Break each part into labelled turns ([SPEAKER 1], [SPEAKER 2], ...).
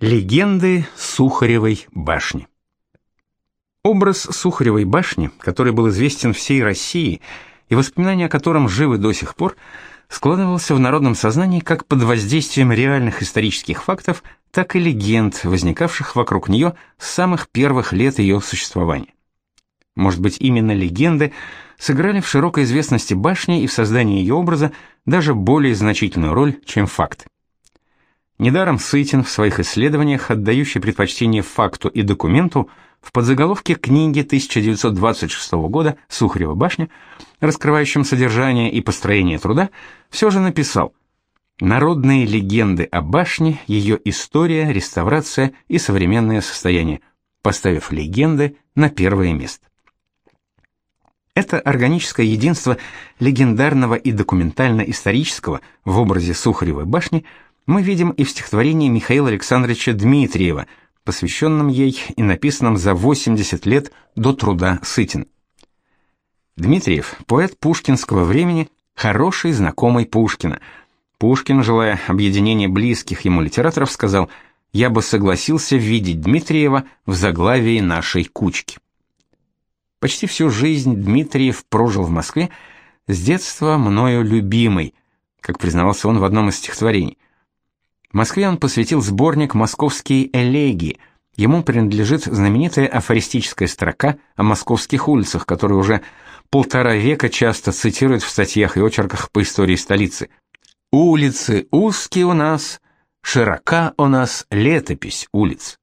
[SPEAKER 1] Легенды Сухаревой башни. Образ Сухаревой башни, который был известен всей России и воспоминания о котором живы до сих пор, складывался в народном сознании как под воздействием реальных исторических фактов, так и легенд, возникавших вокруг нее с самых первых лет ее существования. Может быть, именно легенды сыграли в широкой известности башни и в создании ее образа даже более значительную роль, чем факты. Недаром Сытин в своих исследованиях, отдающий предпочтение факту и документу, в подзаголовке книги 1926 года «Сухарева башня», раскрывающем содержание и построение труда, все же написал «Народные легенды о башне, ее история, реставрация и современное состояние», поставив легенды на первое место. Это органическое единство легендарного и документально-исторического в образе Сухаревой башни – мы видим и в стихотворении Михаила Александровича Дмитриева, посвященном ей и написанном за 80 лет до труда Сытин. Дмитриев, поэт пушкинского времени, хороший знакомый Пушкина. Пушкин, желая объединения близких ему литераторов, сказал: "Я бы согласился видеть Дмитриева в заглавии нашей кучки". Почти всю жизнь Дмитриев прожил в Москве, с детства мною любимый, как признавался он в одном из стихотворений. Москве он посвятил сборник «Московские элегии». Ему принадлежит знаменитая афористическая строка о московских улицах, которую уже полтора века часто цитируют в статьях и очерках по истории столицы. «Улицы узкие у нас, широка у нас летопись улиц».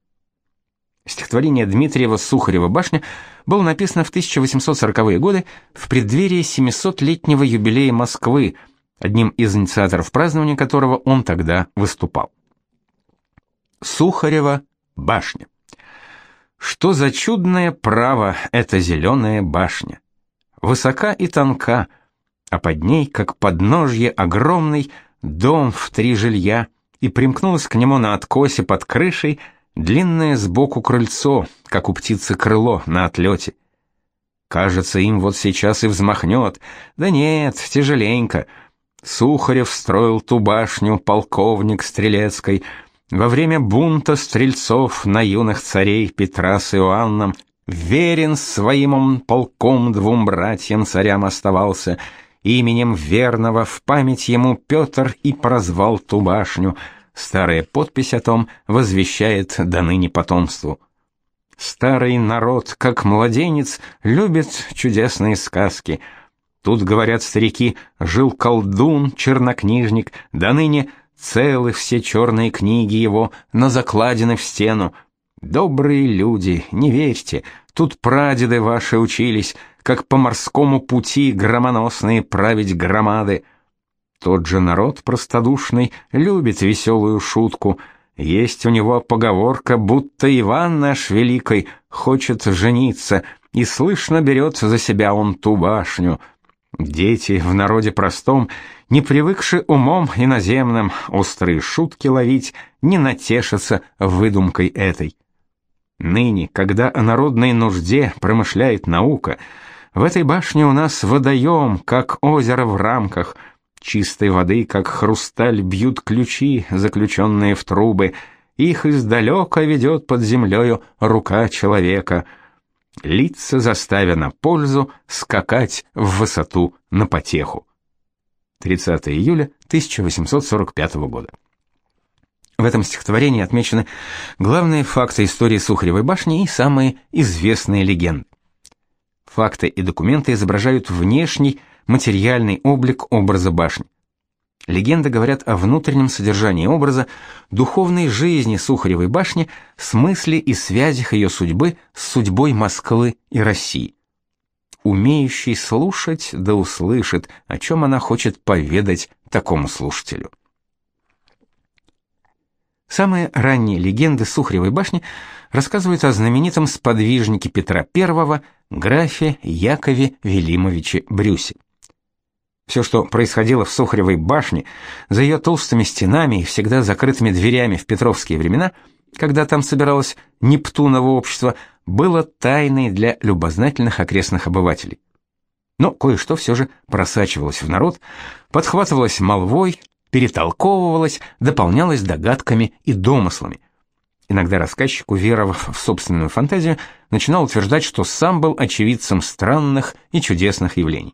[SPEAKER 1] Стихотворение Дмитриева «Сухарева башня» было написано в 1840-е годы в преддверии 700-летнего юбилея Москвы – одним из инициаторов празднования которого он тогда выступал. Сухарева башня. Что за чудное право эта зеленая башня. Высока и тонка, а под ней, как подножье огромный, дом в три жилья, и примкнулось к нему на откосе под крышей длинное сбоку крыльцо, как у птицы крыло на отлете. Кажется, им вот сейчас и взмахнет. Да нет, тяжеленько — Сухарев строил ту башню, полковник Стрелецкой, во время бунта стрельцов на юных царей Петра с Иоанном, верен своим он полком двум братьям царям оставался, именем верного в память ему Петр и прозвал ту башню. Старая подпись о том возвещает до ныне потомству. Старый народ, как младенец, любит чудесные сказки — Тут, говорят старики, жил колдун, чернокнижник, да ныне целы все черные книги его на закладины в стену. Добрые люди, не верьте, тут прадеды ваши учились, как по морскому пути громоносные править громады. Тот же народ простодушный любит веселую шутку. Есть у него поговорка, будто Иван наш великий хочет жениться, и слышно берет за себя он ту башню — Дети в народе простом, не привыкши умом иноземным острые шутки ловить, не натешатся выдумкой этой. Ныне, когда о народной нужде промышляет наука, в этой башне у нас водоем, как озеро в рамках, чистой воды, как хрусталь, бьют ключи, заключенные в трубы, их издалека ведет под землею рука человека — лица заставя пользу, скакать в высоту на потеху. 30 июля 1845 года. В этом стихотворении отмечены главные факты истории Сухаревой башни и самые известные легенды. Факты и документы изображают внешний материальный облик образа башни. Легенды говорят о внутреннем содержании образа, духовной жизни Сухаревой башни, смысле и связях ее судьбы с судьбой Москвы и России. Умеющий слушать да услышит, о чем она хочет поведать такому слушателю. Самые ранние легенды Сухаревой башни рассказывают о знаменитом сподвижнике Петра I, графе Якове Велимовиче Брюсе. Все, что происходило в Сухаревой башне, за ее толстыми стенами и всегда закрытыми дверями в петровские времена, когда там собиралось Нептуново общество, было тайной для любознательных окрестных обывателей. Но кое-что все же просачивалось в народ, подхватывалось молвой, перетолковывалось, дополнялось догадками и домыслами. Иногда рассказчик, уверовав в собственную фантазию, начинал утверждать, что сам был очевидцем странных и чудесных явлений.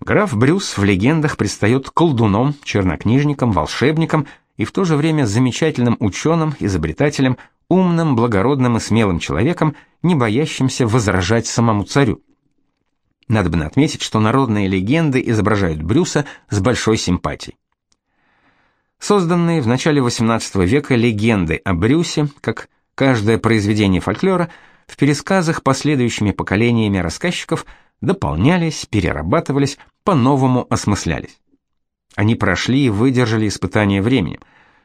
[SPEAKER 1] Граф Брюс в легендах предстает колдуном, чернокнижником, волшебником и в то же время замечательным ученым, изобретателем, умным, благородным и смелым человеком, не боящимся возражать самому царю. Надо бы отметить, что народные легенды изображают Брюса с большой симпатией. Созданные в начале XVIII века легенды о Брюсе, как каждое произведение фольклора, в пересказах последующими поколениями рассказчиков дополнялись, перерабатывались, по-новому осмыслялись. Они прошли и выдержали испытания временем.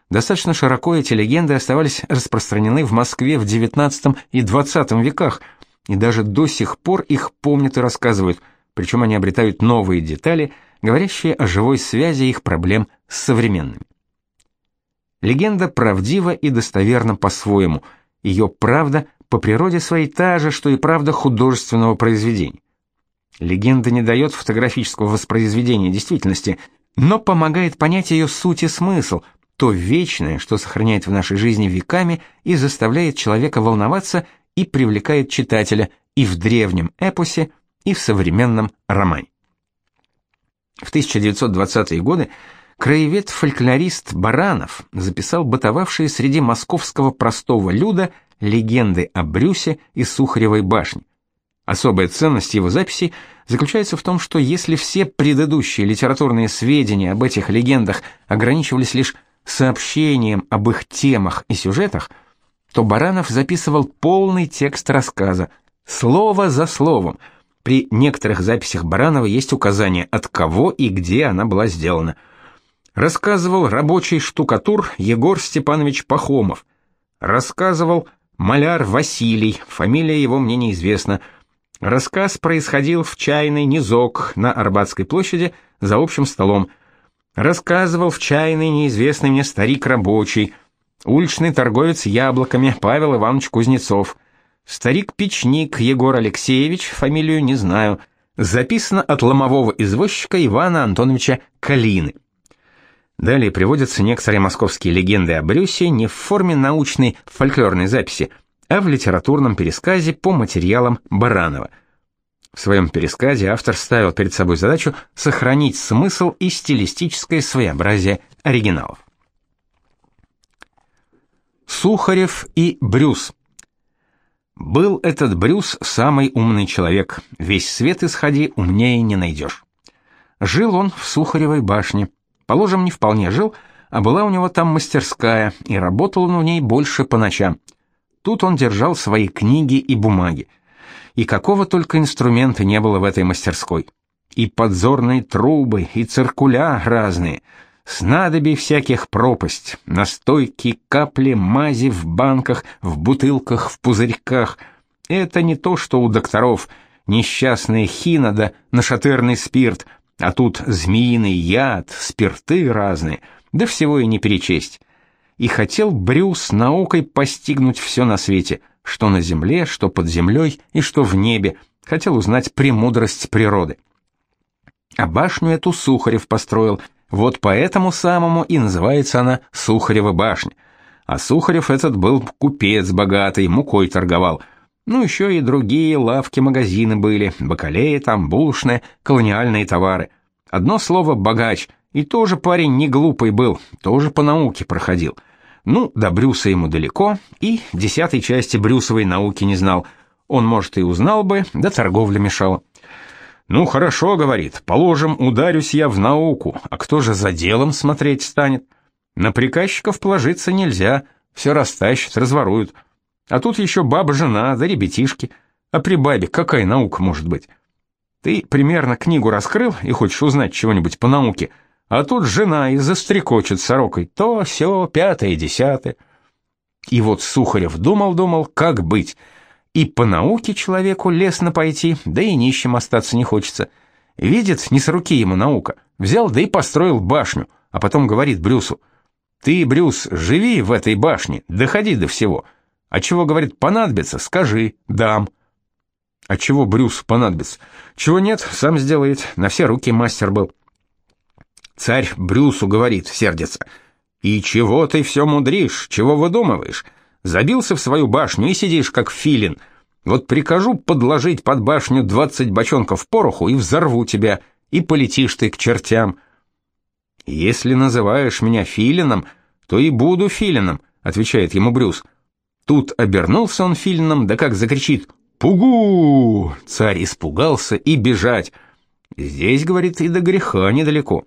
[SPEAKER 1] Достаточно широко эти легенды оставались распространены в Москве в XIX и XX веках, и даже до сих пор их помнят и рассказывают, причем они обретают новые детали, говорящие о живой связи их проблем с современными. Легенда правдива и достоверна по-своему. Ее правда по природе своей та же, что и правда художественного произведения. Легенда не дает фотографического воспроизведения действительности, но помогает понять ее суть и смысл, то вечное, что сохраняет в нашей жизни веками и заставляет человека волноваться и привлекает читателя и в древнем эпосе, и в современном романе. В 1920-е годы Краевед-фольклорист Баранов записал бытовавшие среди московского простого люда легенды о Брюсе и Сухаревой башне. Особая ценность его записей заключается в том, что если все предыдущие литературные сведения об этих легендах ограничивались лишь сообщением об их темах и сюжетах, то Баранов записывал полный текст рассказа, слово за словом. При некоторых записях Баранова есть указание, от кого и где она была сделана – Рассказывал рабочий штукатур Егор Степанович Пахомов. Рассказывал маляр Василий, фамилия его мне неизвестна. Рассказ происходил в чайной Низок на Арбатской площади за общим столом. Рассказывал в чайной неизвестный мне старик рабочий, уличный торговец яблоками Павел Иванович Кузнецов. Старик-печник Егор Алексеевич, фамилию не знаю. Записано от ломового извозчика Ивана Антоновича Калины. Далее приводятся некоторые московские легенды о Брюсе не в форме научной фольклорной записи, а в литературном пересказе по материалам Баранова. В своем пересказе автор ставил перед собой задачу сохранить смысл и стилистическое своеобразие оригиналов. Сухарев и Брюс. Был этот Брюс самый умный человек, весь свет исходи умнее не найдешь. Жил он в Сухаревой башне, Положим, не вполне жил, а была у него там мастерская, и работал он в ней больше по ночам. Тут он держал свои книги и бумаги. И какого только инструмента не было в этой мастерской. И подзорные трубы, и циркуля разные, снадобий всяких пропасть, настойки, капли, мази в банках, в бутылках, в пузырьках. Это не то, что у докторов, несчастная хина да нашатырный спирт — а тут змеиный яд, спирты разные, да всего и не перечесть. И хотел Брюс наукой постигнуть все на свете, что на земле, что под землей и что в небе, хотел узнать премудрость природы. А башню эту Сухарев построил, вот поэтому самому и называется она Сухарева башня. А Сухарев этот был купец богатый, мукой торговал – ну, еще и другие лавки-магазины были, бакалеи там, булочные, колониальные товары. Одно слово «богач», и тоже парень не глупый был, тоже по науке проходил. Ну, до Брюса ему далеко, и десятой части Брюсовой науки не знал. Он, может, и узнал бы, да торговля мешала. «Ну, хорошо, — говорит, — положим, ударюсь я в науку, а кто же за делом смотреть станет? На приказчиков положиться нельзя, все растащат, разворуют». А тут еще баба-жена, да ребятишки. А при бабе какая наука может быть? Ты примерно книгу раскрыл и хочешь узнать чего-нибудь по науке, а тут жена и застрекочет сорокой. То, все, пятое, десятое. И вот Сухарев думал-думал, как быть. И по науке человеку лестно пойти, да и нищим остаться не хочется. Видит, не с руки ему наука. Взял, да и построил башню, а потом говорит Брюсу, «Ты, Брюс, живи в этой башне, доходи до всего». А чего, говорит, понадобится, скажи, дам. А чего Брюс понадобится? Чего нет, сам сделает, на все руки мастер был. Царь Брюсу говорит, сердится. И чего ты все мудришь, чего выдумываешь? Забился в свою башню и сидишь как филин. Вот прикажу подложить под башню двадцать бочонков пороху и взорву тебя, и полетишь ты к чертям. Если называешь меня филином, то и буду филином, отвечает ему Брюс. Тут обернулся он филином, да как закричит: "Пугу!" Царь испугался и бежать. Здесь, говорит, и до греха недалеко.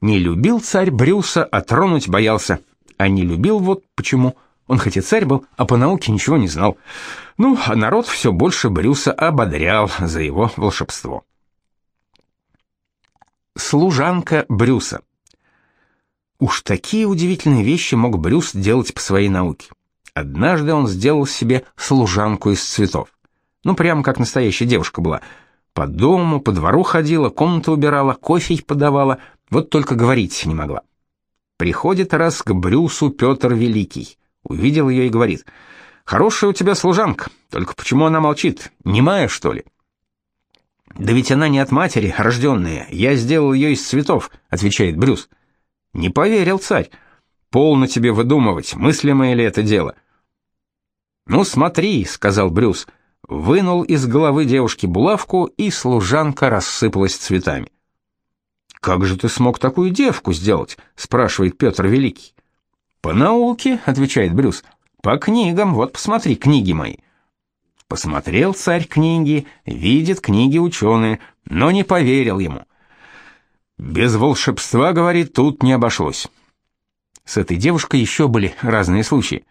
[SPEAKER 1] Не любил царь Брюса, а тронуть боялся. А не любил вот почему. Он хоть и царь был, а по науке ничего не знал. Ну, а народ все больше Брюса ободрял за его волшебство. Служанка Брюса. Уж такие удивительные вещи мог Брюс делать по своей науке. Однажды он сделал себе служанку из цветов. Ну, прямо как настоящая девушка была. По дому, по двору ходила, комнату убирала, кофе подавала, вот только говорить не могла. Приходит раз к Брюсу Петр Великий. Увидел ее и говорит, «Хорошая у тебя служанка, только почему она молчит? Немая, что ли?» «Да ведь она не от матери, рожденная, я сделал ее из цветов», — отвечает Брюс. Не поверил царь. Полно тебе выдумывать, мыслимое ли это дело. Ну смотри, сказал Брюс. Вынул из головы девушки булавку, и служанка рассыпалась цветами. Как же ты смог такую девку сделать? спрашивает Петр Великий. По науке, отвечает Брюс. По книгам, вот посмотри книги мои. Посмотрел царь книги, видит книги ученые, но не поверил ему. Без волшебства, говорит, тут не обошлось. С этой девушкой еще были разные случаи.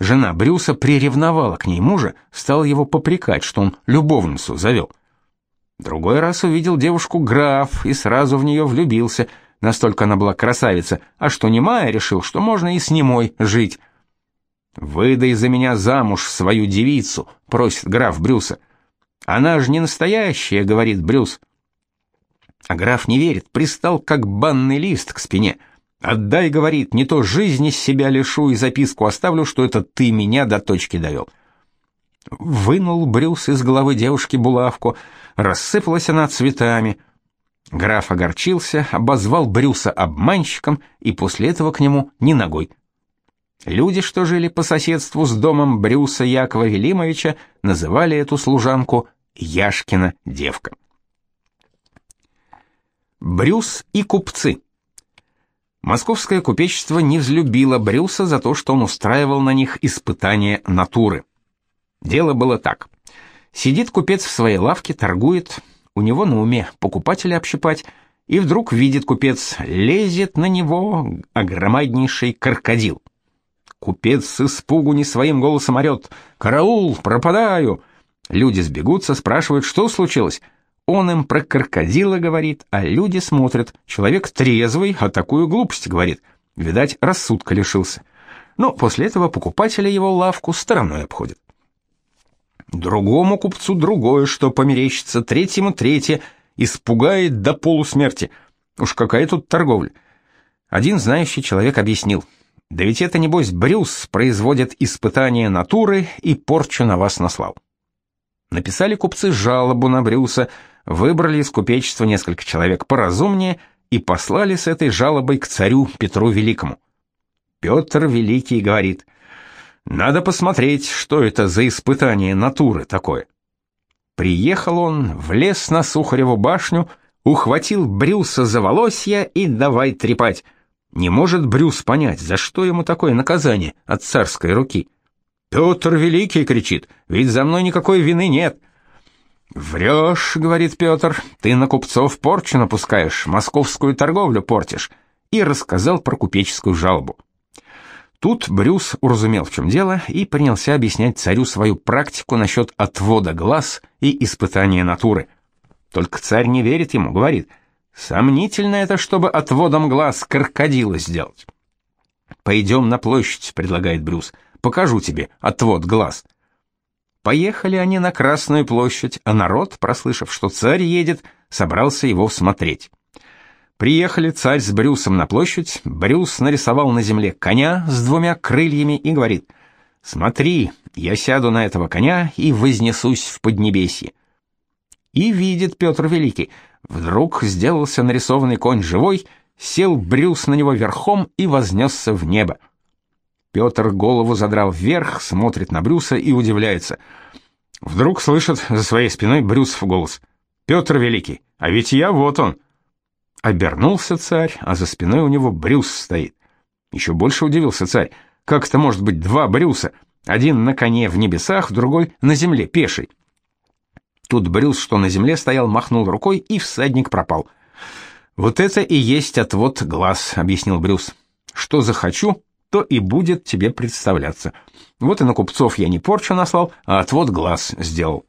[SPEAKER 1] Жена Брюса приревновала к ней мужа, стала его попрекать, что он любовницу завел. Другой раз увидел девушку граф и сразу в нее влюбился, настолько она была красавица, а что немая, решил, что можно и с немой жить. «Выдай за меня замуж свою девицу», — просит граф Брюса. «Она же не настоящая», — говорит Брюс. А граф не верит, пристал как банный лист к спине. «Отдай, — говорит, — не то жизни с себя лишу и записку оставлю, что это ты меня до точки довел». Вынул Брюс из головы девушки булавку, рассыпалась она цветами. Граф огорчился, обозвал Брюса обманщиком и после этого к нему ни ногой. Люди, что жили по соседству с домом Брюса Якова Велимовича, называли эту служанку Яшкина девка. Брюс и купцы. Московское купечество не взлюбило Брюса за то, что он устраивал на них испытания натуры. Дело было так. Сидит купец в своей лавке, торгует, у него на уме покупателя общипать, и вдруг видит купец, лезет на него огромнейший крокодил. Купец с испугу не своим голосом орет «Караул! Пропадаю!» Люди сбегутся, спрашивают, что случилось. Он им про крокодила говорит, а люди смотрят. Человек трезвый, а такую глупость говорит. Видать, рассудка лишился. Но после этого покупатели его лавку стороной обходят. Другому купцу другое, что померещится, третьему третье, испугает до полусмерти. Уж какая тут торговля. Один знающий человек объяснил. Да ведь это, небось, Брюс производит испытания натуры и порчу на вас наслал. Написали купцы жалобу на Брюса, выбрали из купечества несколько человек поразумнее и послали с этой жалобой к царю Петру Великому. Петр Великий говорит, «Надо посмотреть, что это за испытание натуры такое». Приехал он, влез на Сухареву башню, ухватил Брюса за волосья и давай трепать. Не может Брюс понять, за что ему такое наказание от царской руки. Петр Великий кричит, ведь за мной никакой вины нет. «Врешь», — говорит Петр, — «ты на купцов порчу напускаешь, московскую торговлю портишь», и рассказал про купеческую жалобу. Тут Брюс уразумел, в чем дело, и принялся объяснять царю свою практику насчет отвода глаз и испытания натуры. Только царь не верит ему, говорит, «Сомнительно это, чтобы отводом глаз крокодила сделать». «Пойдем на площадь», — предлагает Брюс, — «покажу тебе отвод глаз». Поехали они на Красную площадь, а народ, прослышав, что царь едет, собрался его смотреть. Приехали царь с Брюсом на площадь, Брюс нарисовал на земле коня с двумя крыльями и говорит, «Смотри, я сяду на этого коня и вознесусь в Поднебесье». И видит Петр Великий, вдруг сделался нарисованный конь живой сел Брюс на него верхом и вознесся в небо. Петр голову задрал вверх, смотрит на Брюса и удивляется. Вдруг слышит за своей спиной Брюсов голос. «Петр Великий, а ведь я вот он!» Обернулся царь, а за спиной у него Брюс стоит. Еще больше удивился царь. Как это может быть два Брюса? Один на коне в небесах, другой на земле, пеший. Тут Брюс, что на земле стоял, махнул рукой, и всадник пропал. «Вот это и есть отвод глаз», — объяснил Брюс. «Что захочу, то и будет тебе представляться. Вот и на купцов я не порчу наслал, а отвод глаз сделал».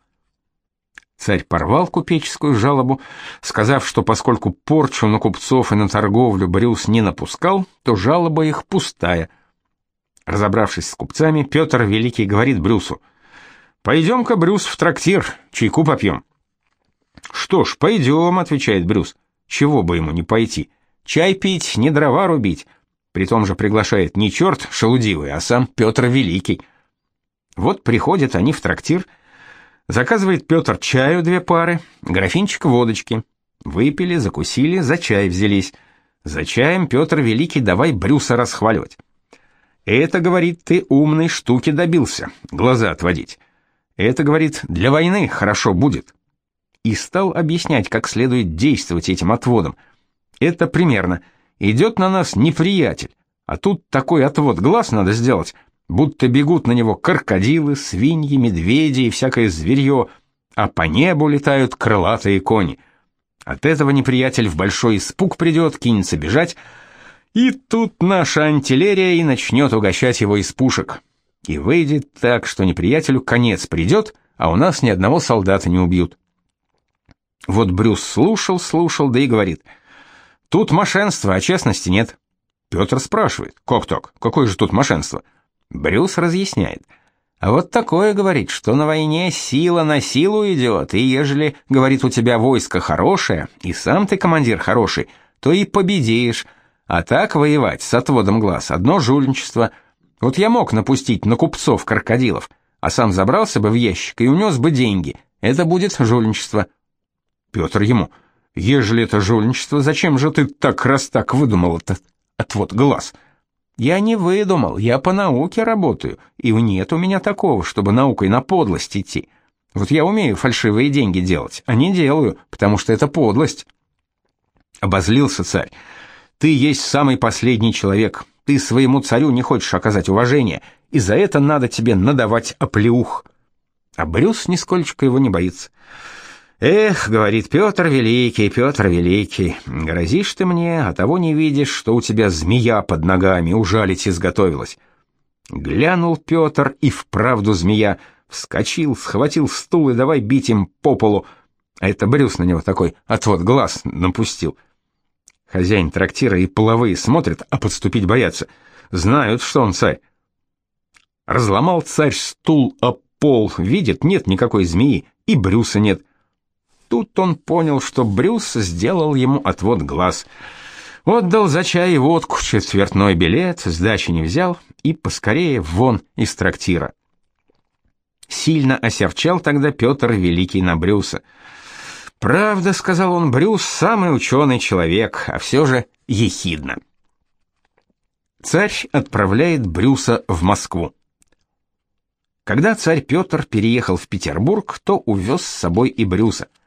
[SPEAKER 1] Царь порвал купеческую жалобу, сказав, что поскольку порчу на купцов и на торговлю Брюс не напускал, то жалоба их пустая. Разобравшись с купцами, Петр Великий говорит Брюсу, «Пойдем-ка, Брюс, в трактир, чайку попьем». «Что ж, пойдем», — отвечает Брюс. «Чего бы ему не пойти? Чай пить, не дрова рубить». При том же приглашает не черт шелудивый, а сам Петр Великий. Вот приходят они в трактир — Заказывает Петр чаю две пары, графинчик водочки. Выпили, закусили, за чай взялись. За чаем Петр Великий давай Брюса расхваливать. Это, говорит, ты умной штуки добился, глаза отводить. Это, говорит, для войны хорошо будет. И стал объяснять, как следует действовать этим отводом. Это примерно. Идет на нас неприятель, а тут такой отвод глаз надо сделать, будто бегут на него крокодилы, свиньи, медведи и всякое зверье, а по небу летают крылатые кони. От этого неприятель в большой испуг придет, кинется бежать, и тут наша антилерия и начнет угощать его из пушек. И выйдет так, что неприятелю конец придет, а у нас ни одного солдата не убьют. Вот Брюс слушал, слушал, да и говорит, «Тут мошенство, а честности нет». Петр спрашивает, «Как так? Какое же тут мошенство?» Брюс разъясняет. А вот такое говорит, что на войне сила на силу идет, и ежели, говорит, у тебя войско хорошее, и сам ты командир хороший, то и победишь. А так воевать с отводом глаз одно жульничество. Вот я мог напустить на купцов крокодилов, а сам забрался бы в ящик и унес бы деньги. Это будет жульничество. Петр ему: "Ежели это жульничество, зачем же ты так раз так выдумал этот отвод глаз?" Я не выдумал, я по науке работаю, и нет у меня такого, чтобы наукой на подлость идти. Вот я умею фальшивые деньги делать, а не делаю, потому что это подлость. Обозлился царь. Ты есть самый последний человек. Ты своему царю не хочешь оказать уважение, и за это надо тебе надавать оплеух. А Брюс нисколько его не боится. Эх, говорит Петр Великий, Петр Великий, грозишь ты мне, а того не видишь, что у тебя змея под ногами ужалить изготовилась. Глянул Петр, и вправду змея, вскочил, схватил стул и давай бить им по полу. А это Брюс на него такой отвод глаз напустил. Хозяин трактира и половые смотрят, а подступить боятся. Знают, что он царь. Разломал царь стул о пол, видит, нет никакой змеи, и Брюса нет. Тут он понял, что Брюс сделал ему отвод глаз. Отдал за чай и водку, четвертной билет, сдачи не взял и поскорее вон из трактира. Сильно осерчал тогда Петр Великий на Брюса. «Правда, — сказал он, — Брюс — самый ученый человек, а все же ехидно». Царь отправляет Брюса в Москву. Когда царь Петр переехал в Петербург, то увез с собой и Брюса —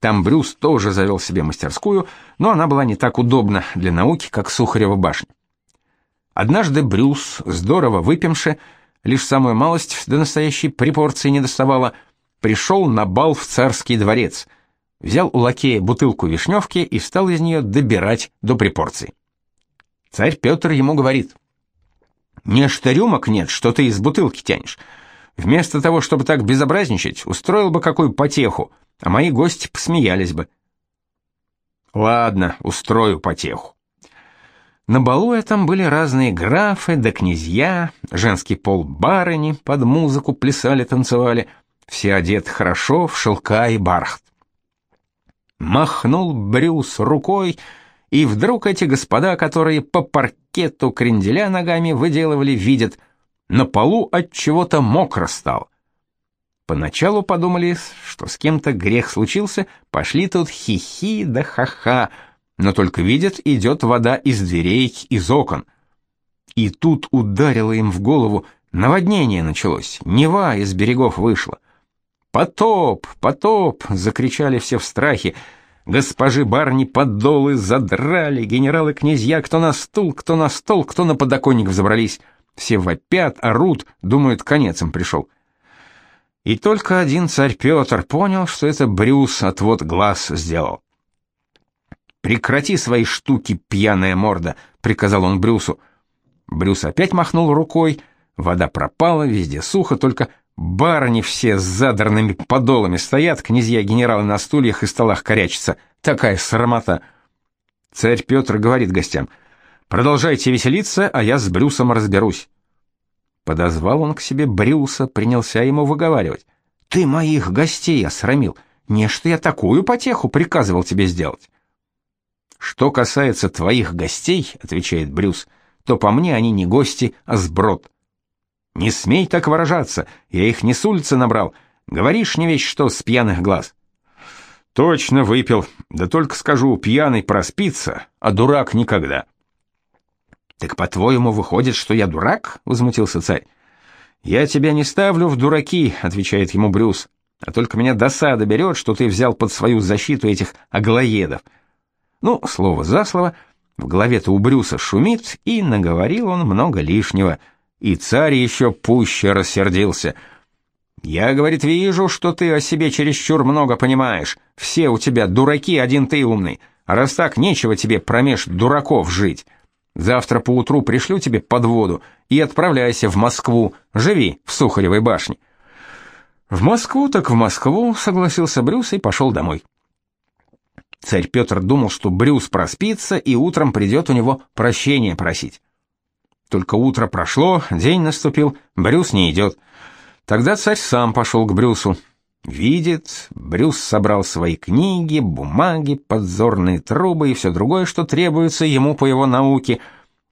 [SPEAKER 1] там Брюс тоже завел себе мастерскую, но она была не так удобна для науки, как Сухарева башня. Однажды Брюс, здорово выпивши, лишь самую малость до настоящей припорции не доставала, пришел на бал в царский дворец, взял у лакея бутылку вишневки и стал из нее добирать до припорции. Царь Петр ему говорит, «Не что рюмок нет, что ты из бутылки тянешь. Вместо того, чтобы так безобразничать, устроил бы какую потеху, а мои гости посмеялись бы. Ладно, устрою потеху. На балу этом были разные графы да князья, женский пол барыни, под музыку плясали, танцевали, все одеты хорошо в шелка и бархат. Махнул Брюс рукой, и вдруг эти господа, которые по паркету кренделя ногами выделывали, видят, на полу от чего-то мокро стало. Поначалу подумали, что с кем-то грех случился, пошли тут хихи да ха-ха, но только видят, идет вода из дверей, из окон. И тут ударило им в голову, наводнение началось, Нева из берегов вышла. «Потоп! Потоп!» — закричали все в страхе. Госпожи барни подолы задрали, генералы-князья кто на стул, кто на стол, кто на подоконник взобрались. Все вопят, орут, думают, конец им пришел. И только один царь Петр понял, что это Брюс отвод глаз сделал. «Прекрати свои штуки, пьяная морда», — приказал он Брюсу. Брюс опять махнул рукой, вода пропала, везде сухо, только барыни все с задранными подолами стоят, князья-генералы на стульях и столах корячатся. Такая срамота. Царь Петр говорит гостям, «Продолжайте веселиться, а я с Брюсом разберусь». Подозвал он к себе Брюса, принялся ему выговаривать. «Ты моих гостей осрамил. Не что я такую потеху приказывал тебе сделать». Что касается твоих гостей, отвечает Брюс, то по мне они не гости, а сброд. Не смей так выражаться, я их не с улицы набрал. Говоришь не весь что с пьяных глаз. Точно выпил. Да только скажу, пьяный проспится, а дурак никогда. По-твоему выходит, что я дурак? возмутился царь. Я тебя не ставлю в дураки, отвечает ему Брюс. А только меня досада берет, что ты взял под свою защиту этих аглоедов. Ну, слово за слово, в голове-то у Брюса шумит, и наговорил он много лишнего. И царь еще пуще рассердился. «Я, — говорит, — вижу, что ты о себе чересчур много понимаешь. Все у тебя дураки, один ты умный. А раз так, нечего тебе промеж дураков жить. Завтра поутру пришлю тебе подводу и отправляйся в Москву. Живи в Сухаревой башне». «В Москву так в Москву», — согласился Брюс и пошел домой. Царь Петр думал, что Брюс проспится и утром придет у него прощения просить. Только утро прошло, день наступил, Брюс не идет. Тогда царь сам пошел к Брюсу. Видит, Брюс собрал свои книги, бумаги, подзорные трубы и все другое, что требуется ему по его науке,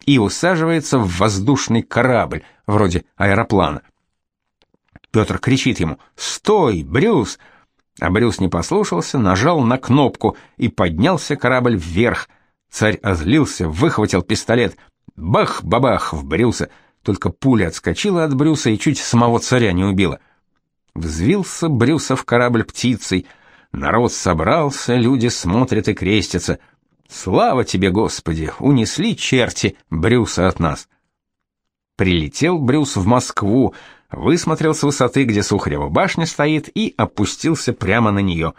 [SPEAKER 1] и усаживается в воздушный корабль, вроде аэроплана. Петр кричит ему «Стой, Брюс!» А Брюс не послушался, нажал на кнопку, и поднялся корабль вверх. Царь озлился, выхватил пистолет. Бах-бабах в Брюса. Только пуля отскочила от Брюса и чуть самого царя не убила. Взвился Брюса в корабль птицей. Народ собрался, люди смотрят и крестятся. Слава тебе, Господи, унесли черти Брюса от нас. Прилетел Брюс в Москву, высмотрел с высоты, где Сухарева башня стоит, и опустился прямо на нее.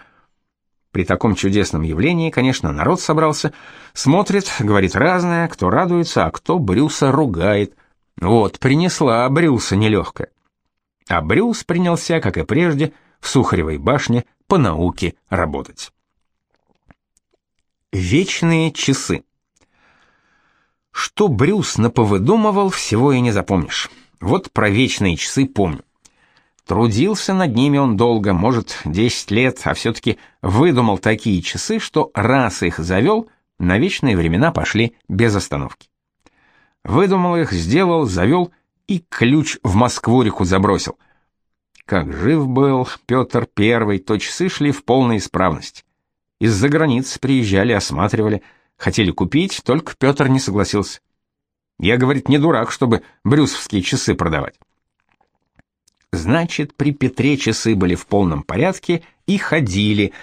[SPEAKER 1] При таком чудесном явлении, конечно, народ собрался, смотрит, говорит разное, кто радуется, а кто Брюса ругает. Вот, принесла Брюса нелегкая. А Брюс принялся, как и прежде, в Сухаревой башне по науке работать. Вечные часы. Что Брюс наповыдумывал, всего и не запомнишь. Вот про вечные часы помню. Трудился над ними он долго, может, 10 лет, а все-таки выдумал такие часы, что раз их завел, на вечные времена пошли без остановки. Выдумал их, сделал, завел и ключ в Москву-реку забросил. Как жив был Петр I, то часы шли в полной исправности. Из-за границ приезжали, осматривали, хотели купить, только Петр не согласился. Я, говорит, не дурак, чтобы брюсовские часы продавать. Значит, при Петре часы были в полном порядке и ходили.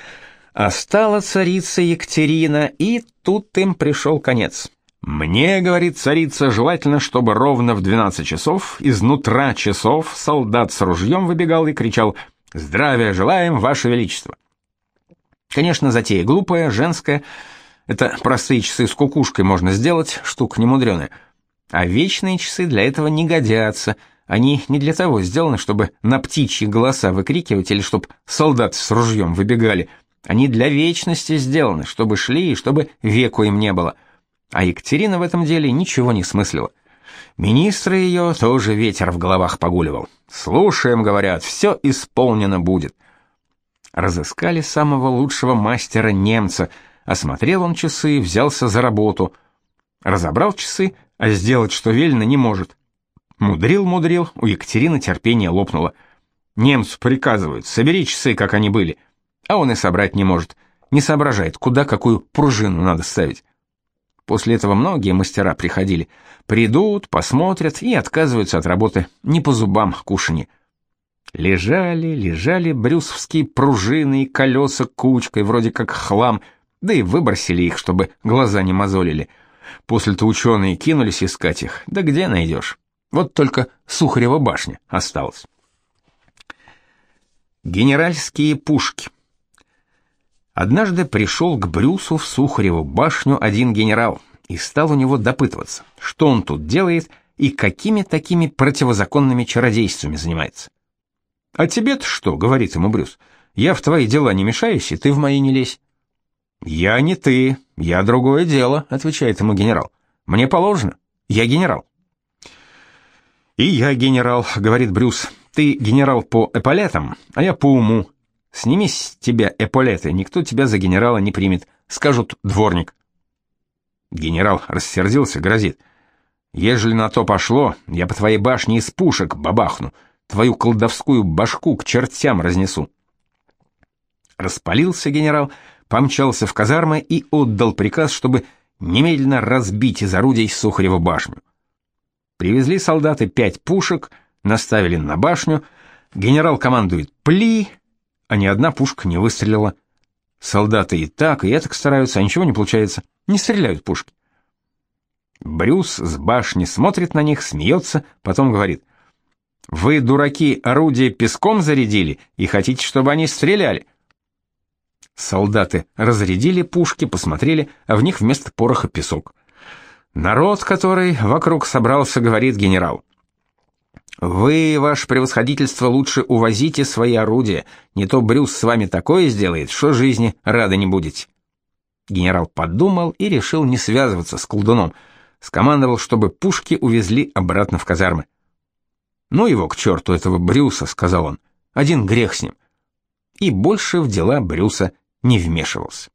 [SPEAKER 1] А стала царица Екатерина, и тут им пришел конец. Мне, говорит царица, желательно, чтобы ровно в 12 часов изнутра часов солдат с ружьем выбегал и кричал: "Здравия желаем, ваше величество". Конечно, затея глупая, женская. Это простые часы с кукушкой можно сделать, штука немудреная. А вечные часы для этого не годятся. Они не для того сделаны, чтобы на птичьи голоса выкрикивать или чтобы солдаты с ружьем выбегали. Они для вечности сделаны, чтобы шли и чтобы веку им не было. А Екатерина в этом деле ничего не смыслила. Министры ее тоже ветер в головах погуливал. «Слушаем, — говорят, — все исполнено будет». Разыскали самого лучшего мастера немца. Осмотрел он часы, взялся за работу. Разобрал часы, а сделать, что велено, не может. Мудрил, мудрил, у Екатерины терпение лопнуло. Немцу приказывают, собери часы, как они были, а он и собрать не может. не соображает, куда какую пружину надо ставить. После этого многие мастера приходили, придут, посмотрят и отказываются от работы, не по зубам кушанье. Лежали, лежали брюсовские пружины и колеса кучкой, вроде как хлам, да и выбросили их, чтобы глаза не мозолили. После-то ученые кинулись искать их, да где найдешь? Вот только Сухарева башня осталась. Генеральские пушки Однажды пришел к Брюсу в Сухареву башню один генерал и стал у него допытываться, что он тут делает и какими такими противозаконными чародействами занимается. «А тебе-то что?» — говорит ему Брюс. «Я в твои дела не мешаюсь, и ты в мои не лезь». «Я не ты, я другое дело», — отвечает ему генерал. «Мне положено, я генерал». «И я генерал», — говорит Брюс. «Ты генерал по эполетам, а я по уму. Сними с тебя эполеты, никто тебя за генерала не примет. Скажут дворник. Генерал рассердился, грозит. Ежели на то пошло, я по твоей башне из пушек бабахну, твою колдовскую башку к чертям разнесу. Распалился генерал, помчался в казармы и отдал приказ, чтобы немедленно разбить из орудий Сухареву башню. Привезли солдаты пять пушек, наставили на башню, генерал командует «Пли!», а ни одна пушка не выстрелила. Солдаты и так, и этак стараются, а ничего не получается. Не стреляют пушки. Брюс с башни смотрит на них, смеется, потом говорит: "Вы дураки, орудие песком зарядили и хотите, чтобы они стреляли?" Солдаты разрядили пушки, посмотрели, а в них вместо пороха песок. Народ, который вокруг собрался, говорит генерал: вы, ваше превосходительство, лучше увозите свои орудия, не то Брюс с вами такое сделает, что жизни рады не будете. Генерал подумал и решил не связываться с колдуном. Скомандовал, чтобы пушки увезли обратно в казармы. «Ну его к черту, этого Брюса», — сказал он. «Один грех с ним». И больше в дела Брюса не вмешивался.